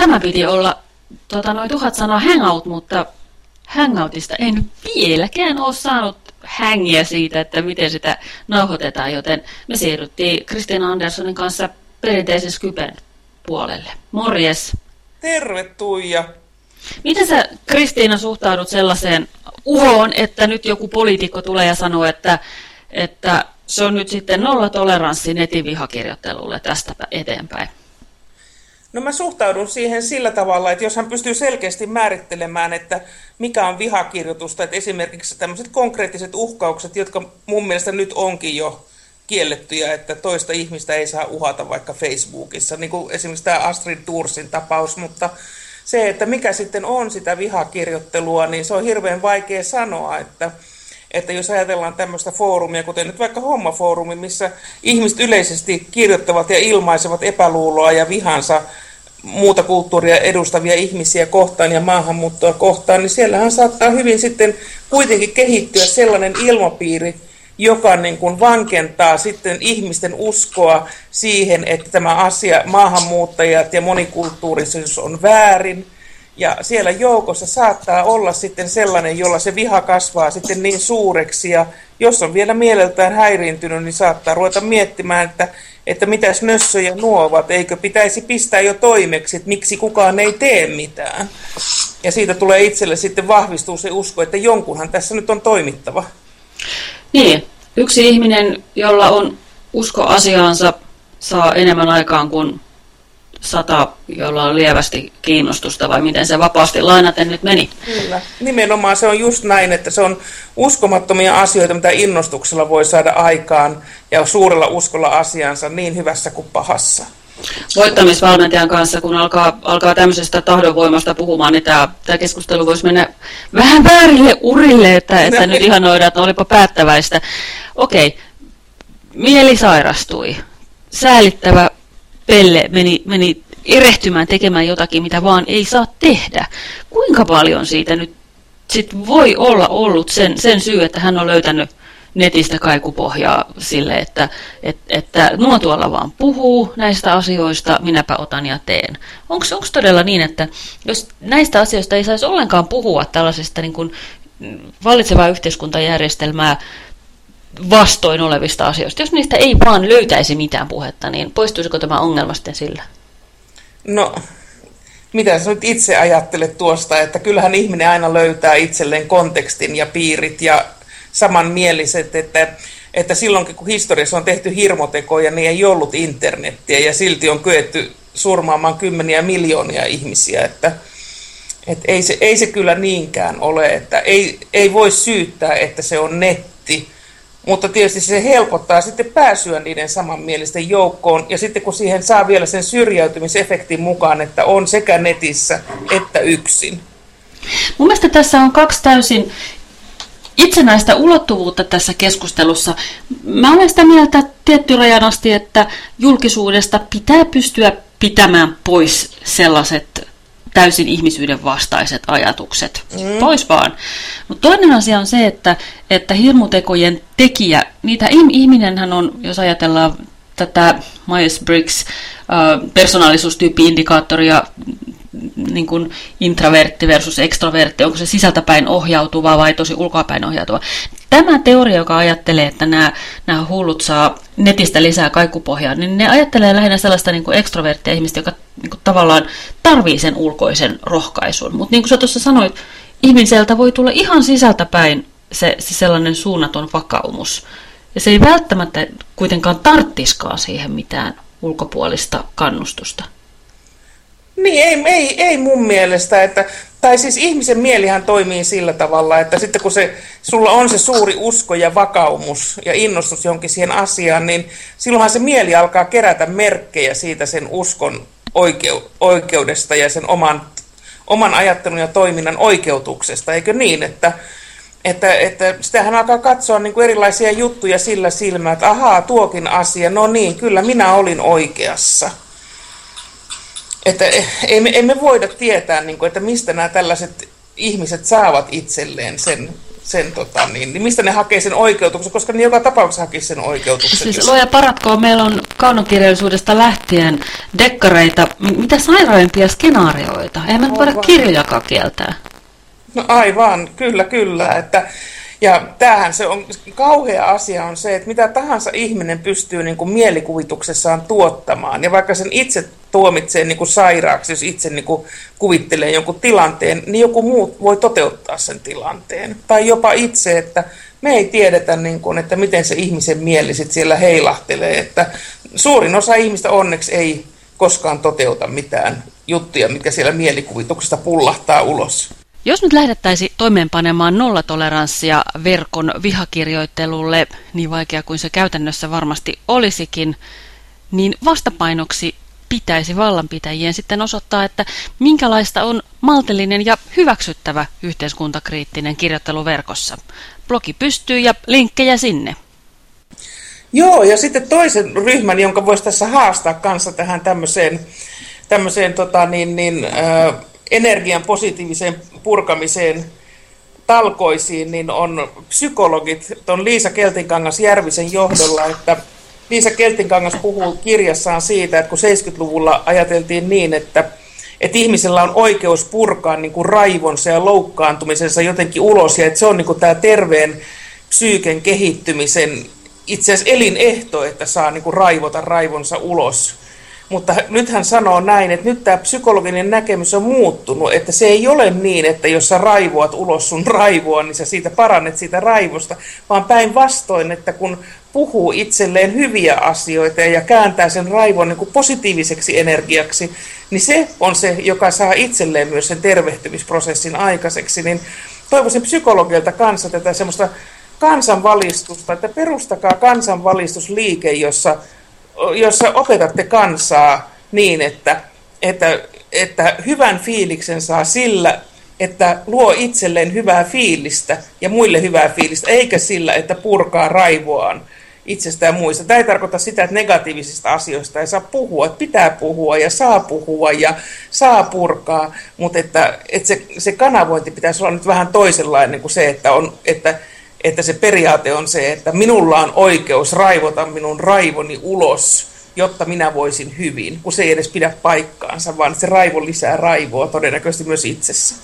tämä piti olla tota, noin tuhat sanaa hangout, mutta hangoutista en vieläkään ole saanut hängiä siitä, että miten sitä nauhoitetaan, joten me siirryttiin Kristiina Anderssonin kanssa perinteisen Skypen puolelle. Morjes! Terve Tuija! Miten sä Kristiina suhtaudut sellaiseen uhoon, että nyt joku poliitikko tulee ja sanoo, että, että se on nyt sitten nolla toleranssi netin vihakirjoittelulle tästä eteenpäin? No mä suhtaudun siihen sillä tavalla, että jos hän pystyy selkeästi määrittelemään, että mikä on vihakirjoitusta, että esimerkiksi tämmöiset konkreettiset uhkaukset, jotka mun mielestä nyt onkin jo kiellettyjä, että toista ihmistä ei saa uhata vaikka Facebookissa, niin kuin esimerkiksi tämä Astrid Tursin tapaus, mutta se, että mikä sitten on sitä vihakirjoittelua, niin se on hirveän vaikea sanoa, että, että jos ajatellaan tämmöistä foorumia, kuten nyt vaikka hommafoorumi, missä ihmiset yleisesti kirjoittavat ja ilmaisevat epäluuloa ja vihansa muuta kulttuuria edustavia ihmisiä kohtaan ja maahanmuuttoa kohtaan, niin siellähän saattaa hyvin sitten kuitenkin kehittyä sellainen ilmapiiri, joka niin kuin vankentaa sitten ihmisten uskoa siihen, että tämä asia, maahanmuuttajat ja monikulttuurisuus on väärin. Ja siellä joukossa saattaa olla sitten sellainen, jolla se viha kasvaa sitten niin suureksi. Ja jos on vielä mieleltään häiriintynyt, niin saattaa ruveta miettimään, että, että mitäs nössöjä nuo ovat. Eikö pitäisi pistää jo toimeksi, että miksi kukaan ei tee mitään. Ja siitä tulee itselle sitten vahvistuu se usko, että jonkunhan tässä nyt on toimittava. Niin, yksi ihminen, jolla on usko asiaansa, saa enemmän aikaan kuin sata, jolla on lievästi kiinnostusta, vai miten se vapaasti lainaten nyt meni? Kyllä. Nimenomaan se on just näin, että se on uskomattomia asioita, mitä innostuksella voi saada aikaan, ja suurella uskolla asiansa niin hyvässä kuin pahassa voittamisvalmentajan kanssa, kun alkaa, alkaa tämmöisestä tahdonvoimasta puhumaan, niin tämä, tämä keskustelu voisi mennä vähän väärille urille, että, että nyt ihanoidaan, että olipa päättäväistä. Okei, mieli sairastui. Säälittävä pelle meni, meni erehtymään tekemään jotakin, mitä vaan ei saa tehdä. Kuinka paljon siitä nyt sit voi olla ollut sen, sen syy, että hän on löytänyt netistä kaikupohjaa sille, että, että, että nuo tuolla vaan puhuu näistä asioista, minäpä otan ja teen. Onko todella niin, että jos näistä asioista ei saisi ollenkaan puhua tällaisesta niin kuin vallitsevaa yhteiskuntajärjestelmää vastoin olevista asioista, jos niistä ei vaan löytäisi mitään puhetta, niin poistuisiko tämä ongelma sitten sillä? No, mitä sä nyt itse ajattelet tuosta, että kyllähän ihminen aina löytää itselleen kontekstin ja piirit ja samanmieliset, että, että silloinkin kun historiassa on tehty hirmotekoja, niin ei ollut internettiä ja silti on kyetty surmaamaan kymmeniä miljoonia ihmisiä, että, että ei, se, ei se kyllä niinkään ole, että ei, ei voi syyttää, että se on netti, mutta tietysti se helpottaa sitten pääsyä niiden samanmielisten joukkoon, ja sitten kun siihen saa vielä sen syrjäytymisefektin mukaan, että on sekä netissä että yksin. Mun mielestä tässä on kaksi täysin itsenäistä ulottuvuutta tässä keskustelussa. Mä olen sitä mieltä tietty rajan asti, että julkisuudesta pitää pystyä pitämään pois sellaiset täysin ihmisyyden vastaiset ajatukset. Mm. Pois vaan. Mutta toinen asia on se, että, että hirmutekojen tekijä, niitä ihminenhän on, jos ajatellaan tätä Myers-Briggs persoonallisuustyyppi-indikaattoria niin kuin intravertti versus extrovertti, onko se sisältäpäin ohjautuva vai tosi ulkoapäin ohjautuva. Tämä teoria, joka ajattelee, että nämä, nämä hullut saa netistä lisää kaikupohjaa, niin ne ajattelee lähinnä sellaista niin ekstroverttia ihmistä, joka niin kuin tavallaan tarvii sen ulkoisen rohkaisun. Mutta niin kuin sä tuossa sanoit, ihmiseltä voi tulla ihan sisältäpäin se, se sellainen suunnaton vakaumus. Ja se ei välttämättä kuitenkaan tarttiskaan siihen mitään ulkopuolista kannustusta. Niin, ei, ei, ei mun mielestä, että, tai siis ihmisen mielihän toimii sillä tavalla, että sitten kun se, sulla on se suuri usko ja vakaumus ja innostus jonkin siihen asiaan, niin silloinhan se mieli alkaa kerätä merkkejä siitä sen uskon oikeu, oikeudesta ja sen oman, oman ajattelun ja toiminnan oikeutuksesta, eikö niin, että, että, että sitähän alkaa katsoa niin kuin erilaisia juttuja sillä silmällä, että ahaa, tuokin asia, no niin, kyllä minä olin oikeassa että emme, emme voida tietää, niin kuin, että mistä nämä tällaiset ihmiset saavat itselleen sen sen tota, niin, niin mistä ne hakee sen oikeutuksen, koska ne joka tapauksessa hakee sen oikeutuksen. Siis jos... luoja paratkoon, meillä on kaunokirjallisuudesta lähtien dekkareita, mitä sairaimpia skenaarioita. Eihän me nyt voida kirjojakaan kieltää. No aivan, kyllä, kyllä. Että, ja tämähän se on, kauhea asia on se, että mitä tahansa ihminen pystyy niin kuin mielikuvituksessaan tuottamaan. Ja vaikka sen itse tuomitsee niin kuin sairaaksi, jos itse niin kuin kuvittelee jonkun tilanteen, niin joku muu voi toteuttaa sen tilanteen. Tai jopa itse, että me ei tiedetä, niin kuin, että miten se ihmisen mieli sit siellä heilahtelee. Että suurin osa ihmistä onneksi ei koskaan toteuta mitään juttuja, mitkä siellä mielikuvituksesta pullahtaa ulos. Jos nyt lähdettäisiin toimeenpanemaan nollatoleranssia verkon vihakirjoittelulle, niin vaikea kuin se käytännössä varmasti olisikin, niin vastapainoksi pitäisi vallanpitäjien sitten osoittaa, että minkälaista on maltillinen ja hyväksyttävä yhteiskuntakriittinen kirjoittelu verkossa. Blogi pystyy ja linkkejä sinne. Joo, ja sitten toisen ryhmän, jonka voisi tässä haastaa kanssa tähän tämmöiseen, tämmöiseen tota, niin, niin, äh, energian positiiviseen purkamiseen talkoisiin, niin on psykologit tuon Liisa Keltinkangas Järvisen johdolla, että Liisa Keltinkangas puhuu kirjassaan siitä, että kun 70-luvulla ajateltiin niin, että, että ihmisellä on oikeus purkaa niin kuin raivonsa ja loukkaantumisensa jotenkin ulos, ja että se on niin kuin tämä terveen psyyken kehittymisen itse asiassa elinehto, että saa niin kuin raivota raivonsa ulos. Mutta nyt hän sanoo näin, että nyt tämä psykologinen näkemys on muuttunut, että se ei ole niin, että jos sä raivoat ulos sun raivoa, niin sä siitä parannet siitä raivosta, vaan päinvastoin, että kun puhuu itselleen hyviä asioita ja kääntää sen raivon niin kuin positiiviseksi energiaksi, niin se on se, joka saa itselleen myös sen tervehtymisprosessin aikaiseksi. Niin toivoisin psykologilta kanssa tätä semmoista kansanvalistusta, että perustakaa kansanvalistusliike, jossa jossa opetatte kansaa niin, että, että, että hyvän fiiliksen saa sillä, että luo itselleen hyvää fiilistä ja muille hyvää fiilistä, eikä sillä, että purkaa raivoaan itsestään ja muista. Tämä ei tarkoita sitä, että negatiivisista asioista ei saa puhua, että pitää puhua ja saa puhua ja saa purkaa, mutta että, että se, se kanavointi pitäisi olla nyt vähän toisenlainen kuin se, että, on, että että se periaate on se, että minulla on oikeus raivota minun raivoni ulos, jotta minä voisin hyvin, kun se ei edes pidä paikkaansa, vaan se raivo lisää raivoa todennäköisesti myös itsessä.